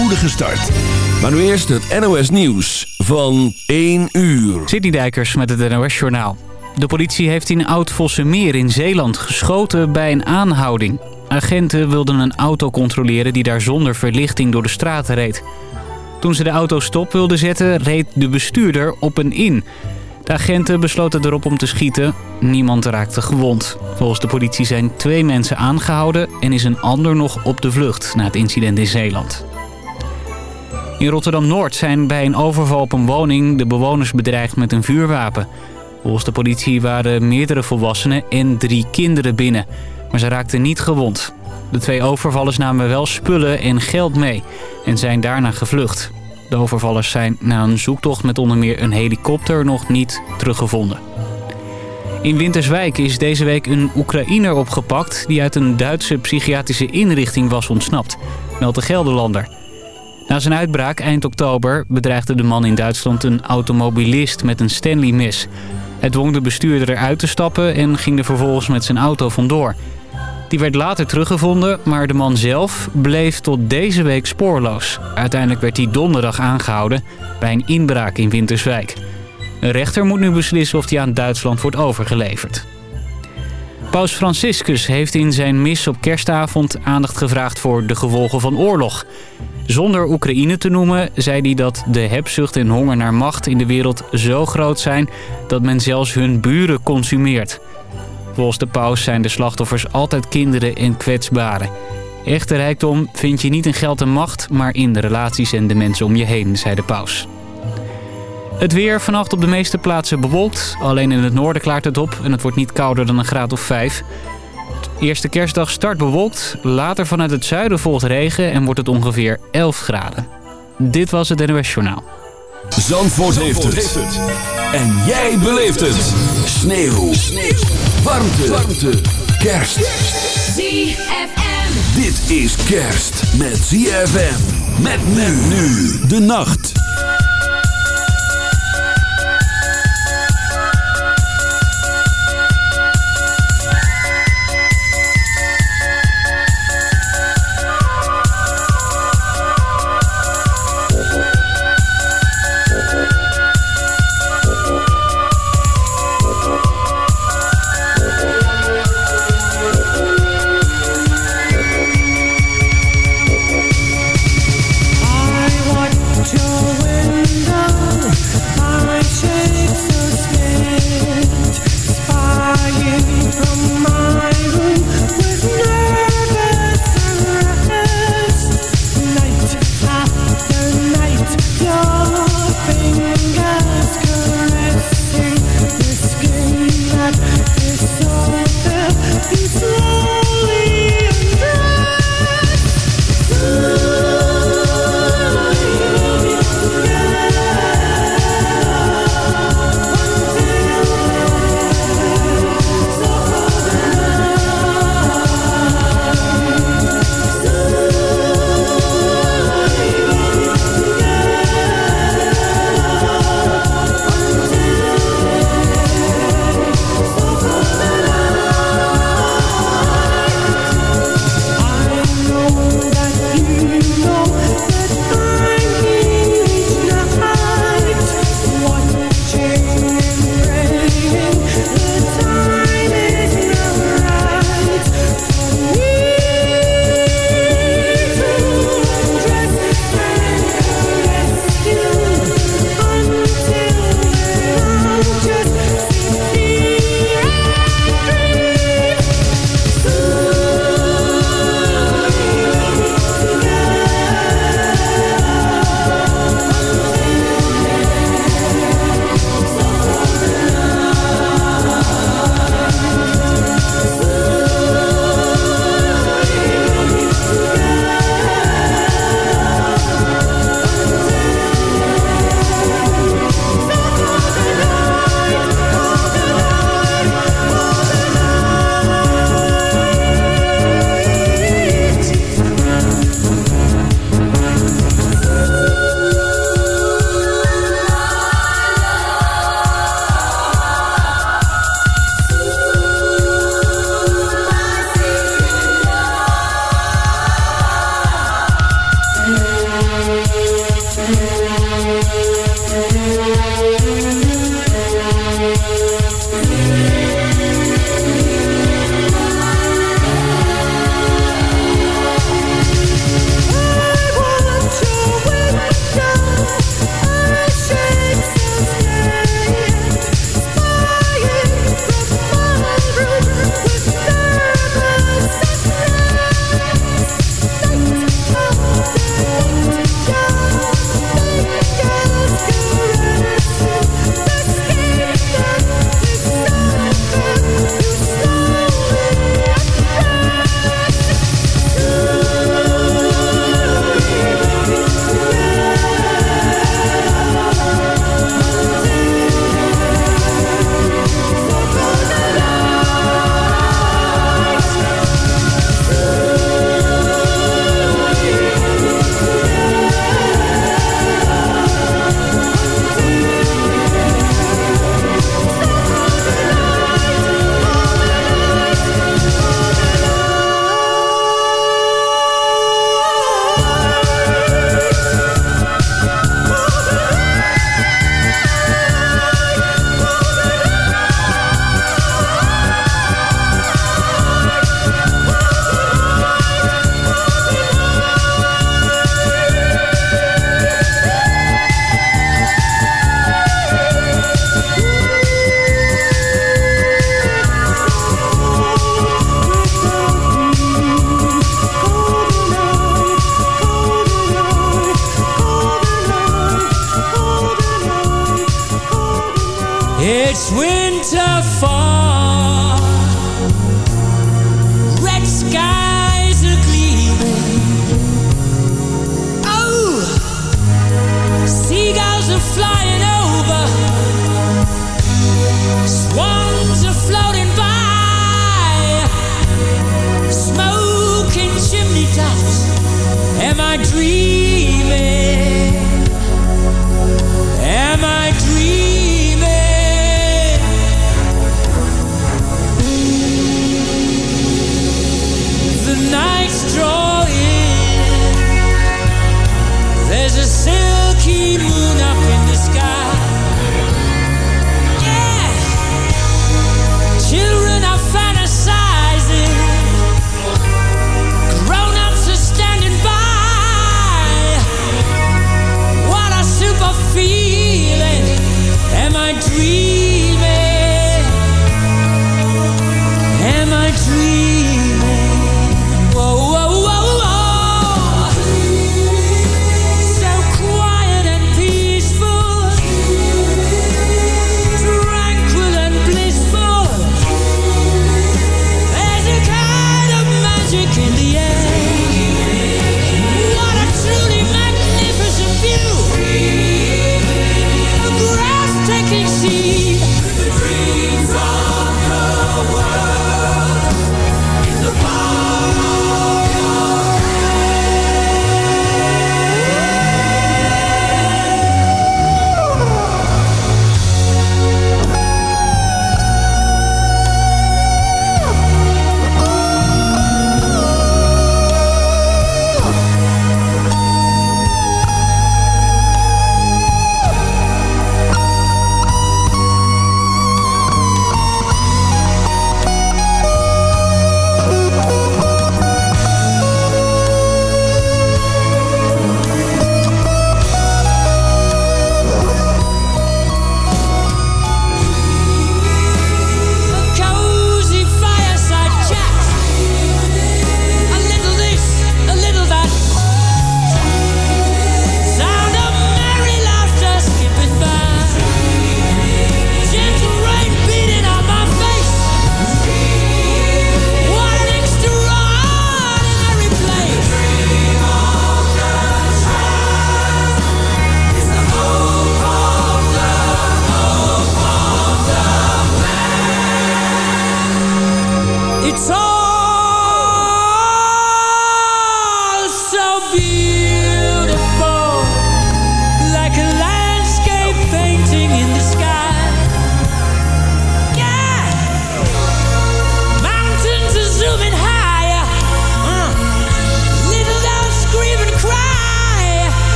spoedige start. Maar nu eerst het NOS Nieuws van 1 uur. Sidney Dijkers met het NOS Journaal. De politie heeft in Oud-Vossemeer in Zeeland geschoten bij een aanhouding. Agenten wilden een auto controleren die daar zonder verlichting door de straat reed. Toen ze de auto stop wilden zetten, reed de bestuurder op een in. De agenten besloten erop om te schieten. Niemand raakte gewond. Volgens de politie zijn twee mensen aangehouden... en is een ander nog op de vlucht na het incident in Zeeland. In Rotterdam-Noord zijn bij een overval op een woning... de bewoners bedreigd met een vuurwapen. Volgens de politie waren meerdere volwassenen en drie kinderen binnen. Maar ze raakten niet gewond. De twee overvallers namen wel spullen en geld mee... en zijn daarna gevlucht. De overvallers zijn na een zoektocht met onder meer een helikopter nog niet teruggevonden. In Winterswijk is deze week een Oekraïner opgepakt... die uit een Duitse psychiatrische inrichting was ontsnapt, meldt de Gelderlander. Na zijn uitbraak eind oktober bedreigde de man in Duitsland een automobilist met een Stanley-mes. Hij dwong de bestuurder eruit te stappen en ging er vervolgens met zijn auto vandoor... Die werd later teruggevonden, maar de man zelf bleef tot deze week spoorloos. Uiteindelijk werd hij donderdag aangehouden bij een inbraak in Winterswijk. Een rechter moet nu beslissen of hij aan Duitsland wordt overgeleverd. Paus Franciscus heeft in zijn mis op kerstavond aandacht gevraagd voor de gevolgen van oorlog. Zonder Oekraïne te noemen zei hij dat de hebzucht en honger naar macht in de wereld zo groot zijn... dat men zelfs hun buren consumeert. Volgens de paus zijn de slachtoffers altijd kinderen en kwetsbaren. Echte rijkdom vind je niet in geld en macht, maar in de relaties en de mensen om je heen, zei de paus. Het weer vannacht op de meeste plaatsen bewolkt. Alleen in het noorden klaart het op en het wordt niet kouder dan een graad of 5. Eerste kerstdag start bewolkt. Later vanuit het zuiden volgt regen en wordt het ongeveer 11 graden. Dit was het NOS Journaal. Zandvoort, heeft, het. En jij beleeft het. Sneeuw. Sneeuw. Warmte. Warmte. Kerst. ZFM. Dit is kerst met ZFM. Met men nu. De nacht.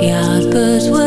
ja, dus.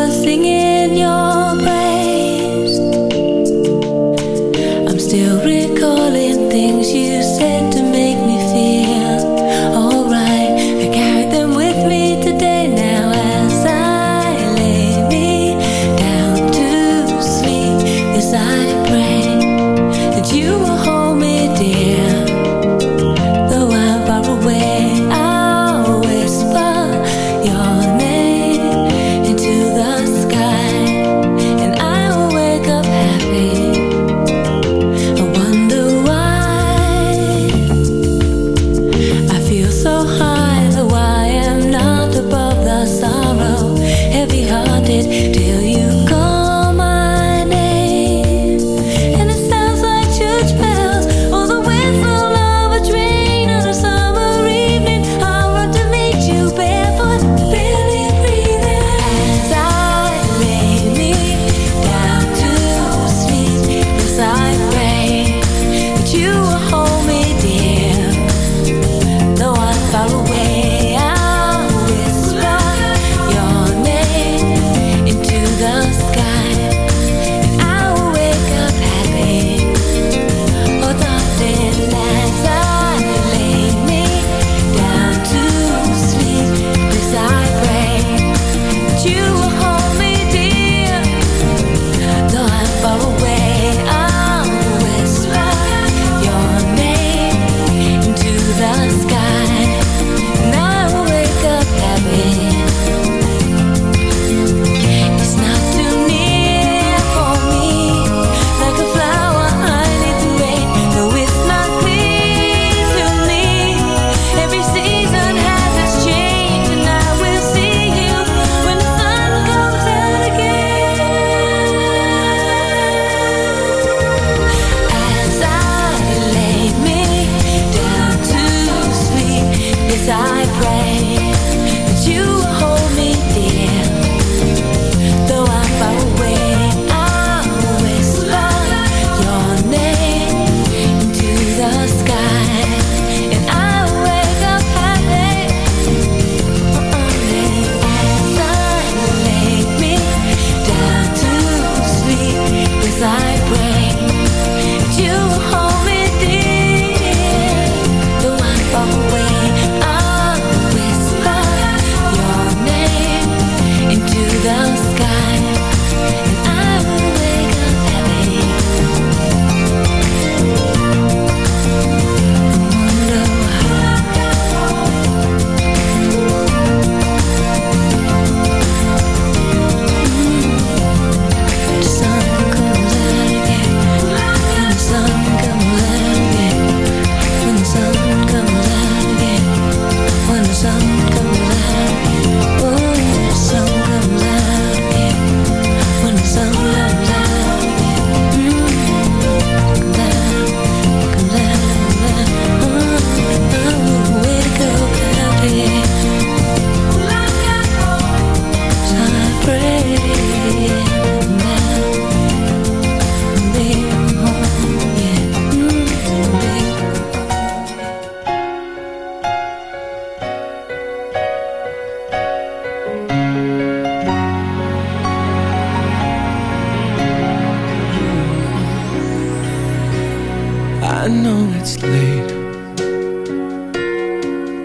late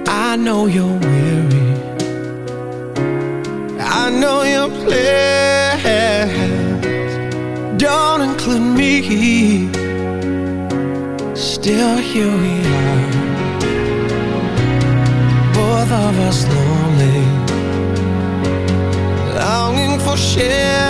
I know you're weary. I know your plans Don't include me. Still here we are. Both of us lonely Longing for share.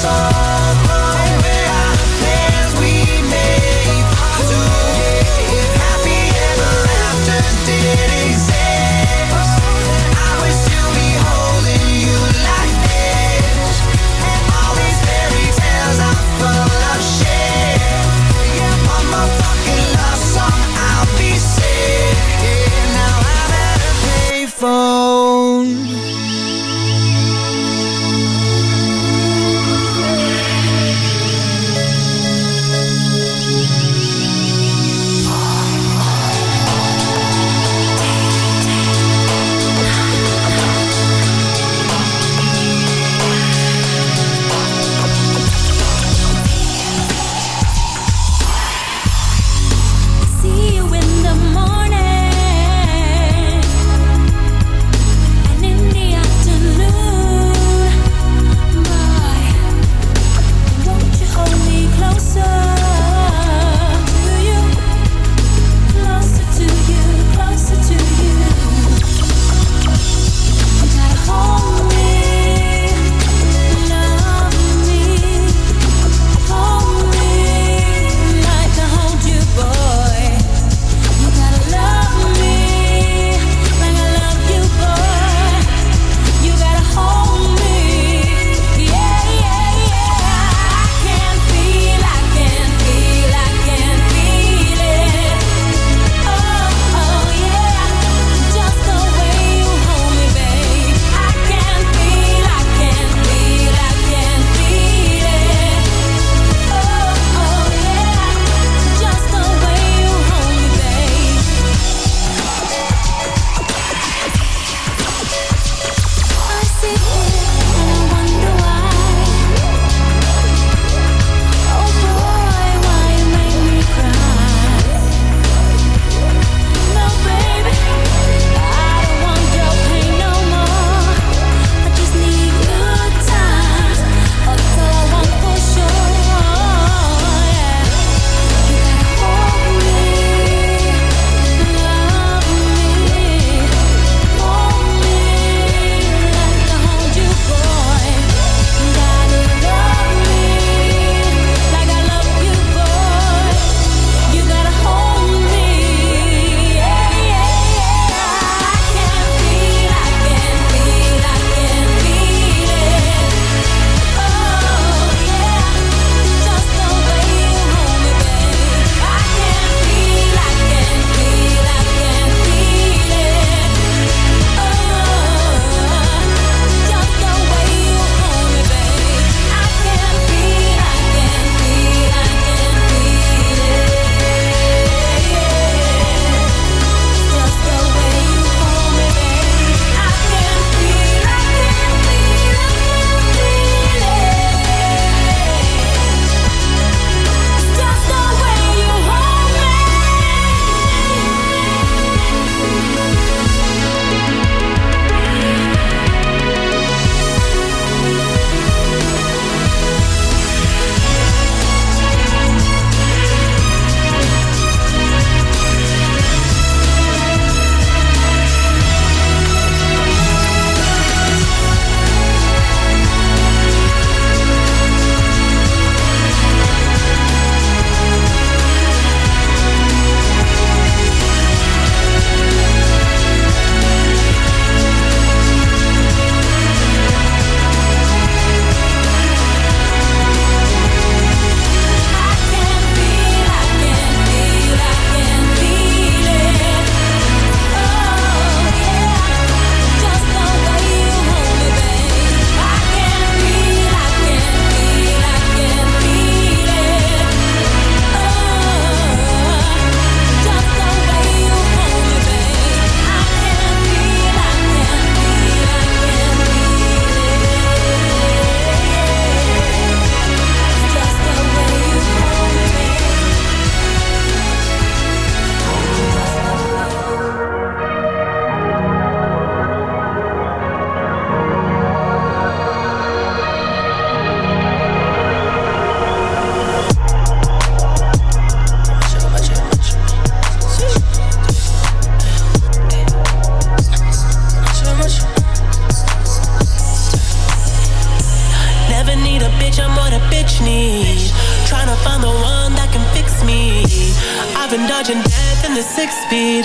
song.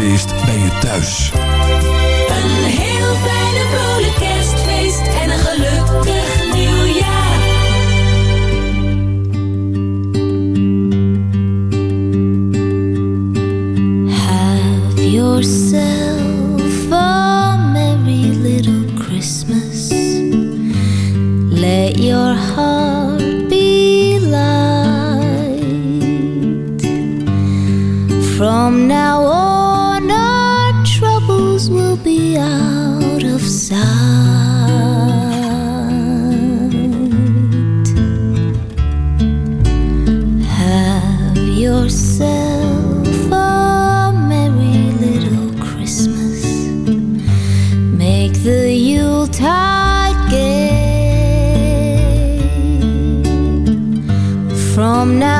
These. target from now